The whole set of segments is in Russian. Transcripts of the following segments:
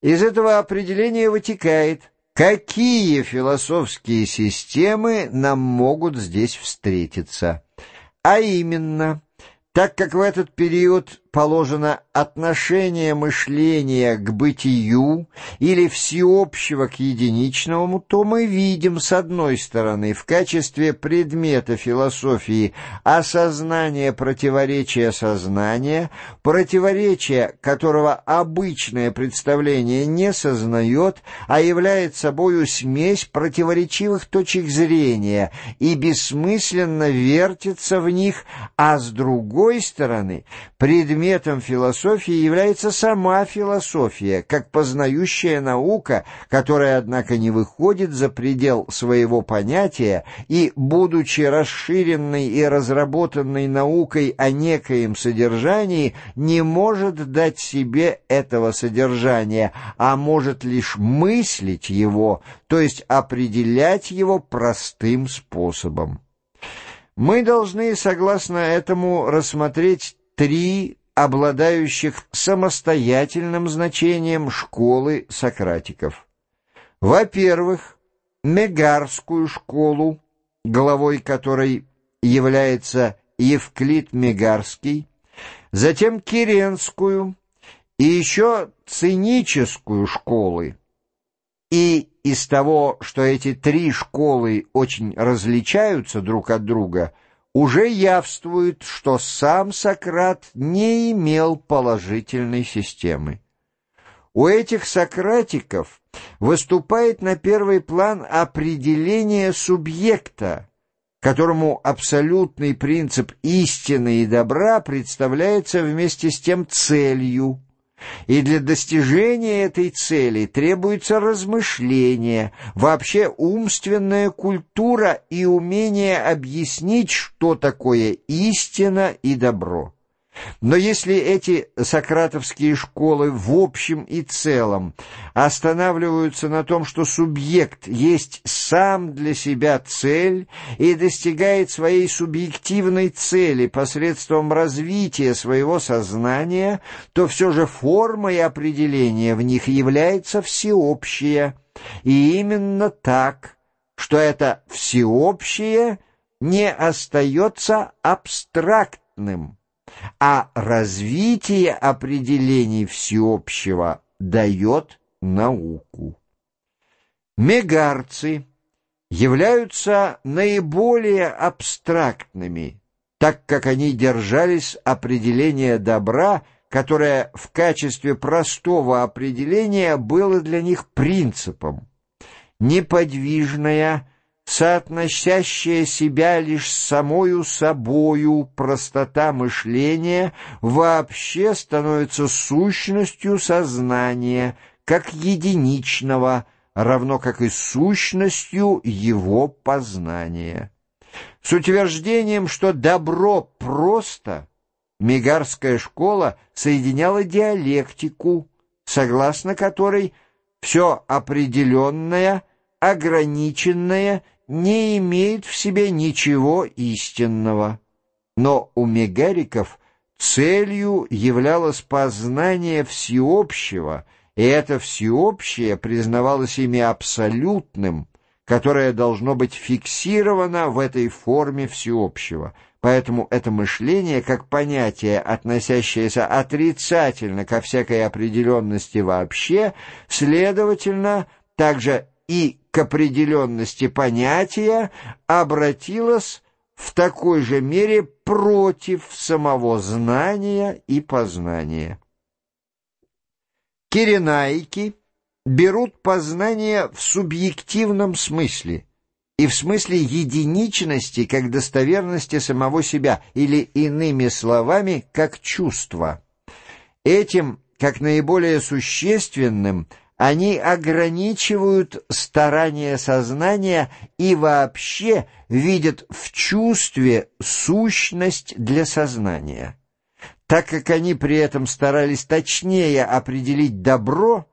Из этого определения вытекает, какие философские системы нам могут здесь встретиться. А именно, так как в этот период положено отношение мышления к бытию или всеобщего к единичному, то мы видим, с одной стороны, в качестве предмета философии осознание противоречия сознания, противоречия, которого обычное представление не сознает, а является собою смесь противоречивых точек зрения и бессмысленно вертится в них, а с другой стороны, предмет предметом философии является сама философия, как познающая наука, которая, однако, не выходит за предел своего понятия и, будучи расширенной и разработанной наукой о некоем содержании, не может дать себе этого содержания, а может лишь мыслить его, то есть определять его простым способом. Мы должны, согласно этому, рассмотреть три обладающих самостоятельным значением школы сократиков. Во-первых, Мегарскую школу, главой которой является Евклид Мегарский, затем Киренскую и еще циническую школы. И из того, что эти три школы очень различаются друг от друга – уже явствует, что сам Сократ не имел положительной системы. У этих сократиков выступает на первый план определение субъекта, которому абсолютный принцип истины и добра представляется вместе с тем целью, и для достижения этой цели требуется размышление, вообще умственная культура и умение объяснить, что такое истина и добро. Но если эти сократовские школы в общем и целом останавливаются на том, что субъект есть сам для себя цель и достигает своей субъективной цели посредством развития своего сознания, то все же форма и определение в них является всеобщее. И именно так, что это всеобщее не остается абстрактным а развитие определений всеобщего дает науку. Мегарцы являются наиболее абстрактными, так как они держались определения добра, которое в качестве простого определения было для них принципом. Неподвижная, соотносящая себя лишь с самою собою простота мышления вообще становится сущностью сознания, как единичного, равно как и сущностью его познания. С утверждением, что добро просто, Мегарская школа соединяла диалектику, согласно которой все определенное, ограниченное — не имеет в себе ничего истинного. Но у мегариков целью являлось познание всеобщего, и это всеобщее признавалось ими абсолютным, которое должно быть фиксировано в этой форме всеобщего. Поэтому это мышление, как понятие, относящееся отрицательно ко всякой определенности вообще, следовательно, также и определенности понятия обратилась в такой же мере против самого знания и познания. Киренайки берут познание в субъективном смысле и в смысле единичности как достоверности самого себя или, иными словами, как чувства. Этим, как наиболее существенным – они ограничивают старания сознания и вообще видят в чувстве сущность для сознания. Так как они при этом старались точнее определить добро,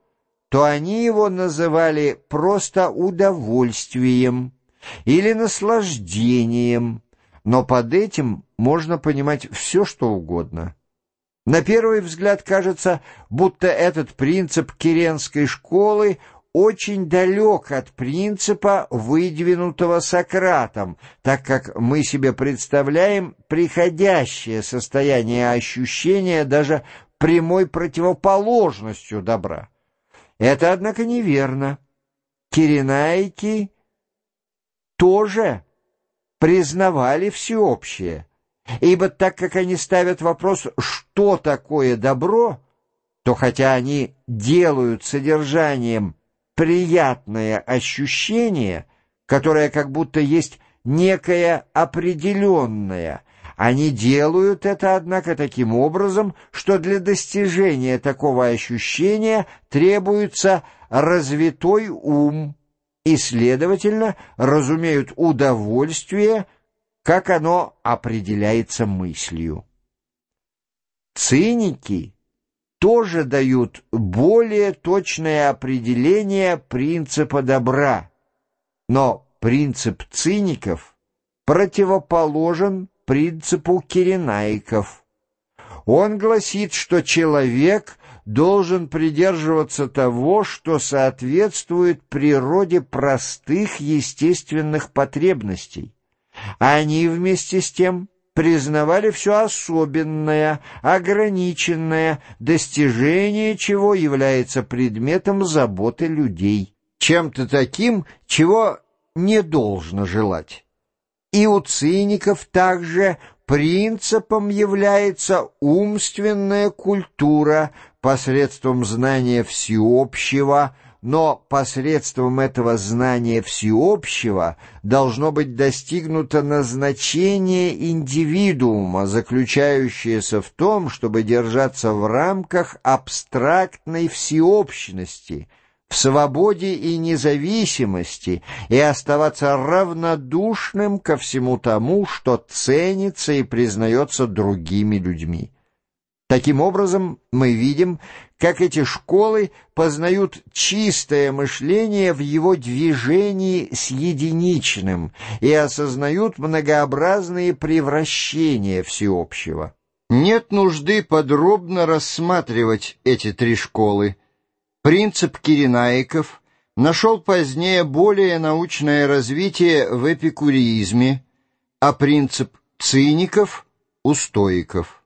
то они его называли просто удовольствием или наслаждением, но под этим можно понимать все, что угодно. На первый взгляд кажется, будто этот принцип Киренской школы очень далек от принципа, выдвинутого Сократом, так как мы себе представляем приходящее состояние ощущения даже прямой противоположностью добра. Это, однако, неверно. Киренайки тоже признавали всеобщее, ибо так как они ставят вопрос «что такое добро?», то хотя они делают содержанием приятное ощущение, которое как будто есть некое определенное. Они делают это, однако, таким образом, что для достижения такого ощущения требуется развитой ум, и, следовательно, разумеют удовольствие, как оно определяется мыслью. Циники тоже дают более точное определение принципа добра, но принцип циников противоположен принципу киренаиков. Он гласит, что человек должен придерживаться того, что соответствует природе простых естественных потребностей. Они вместе с тем признавали все особенное, ограниченное, достижение чего является предметом заботы людей, чем-то таким, чего не должно желать. И у циников также принципом является умственная культура посредством знания всеобщего, но посредством этого знания всеобщего должно быть достигнуто назначение индивидуума, заключающееся в том, чтобы держаться в рамках абстрактной всеобщности, в свободе и независимости и оставаться равнодушным ко всему тому, что ценится и признается другими людьми. Таким образом, мы видим, как эти школы познают чистое мышление в его движении с единичным и осознают многообразные превращения всеобщего. Нет нужды подробно рассматривать эти три школы. Принцип Киренаиков нашел позднее более научное развитие в эпикуризме, а принцип циников — у стоиков.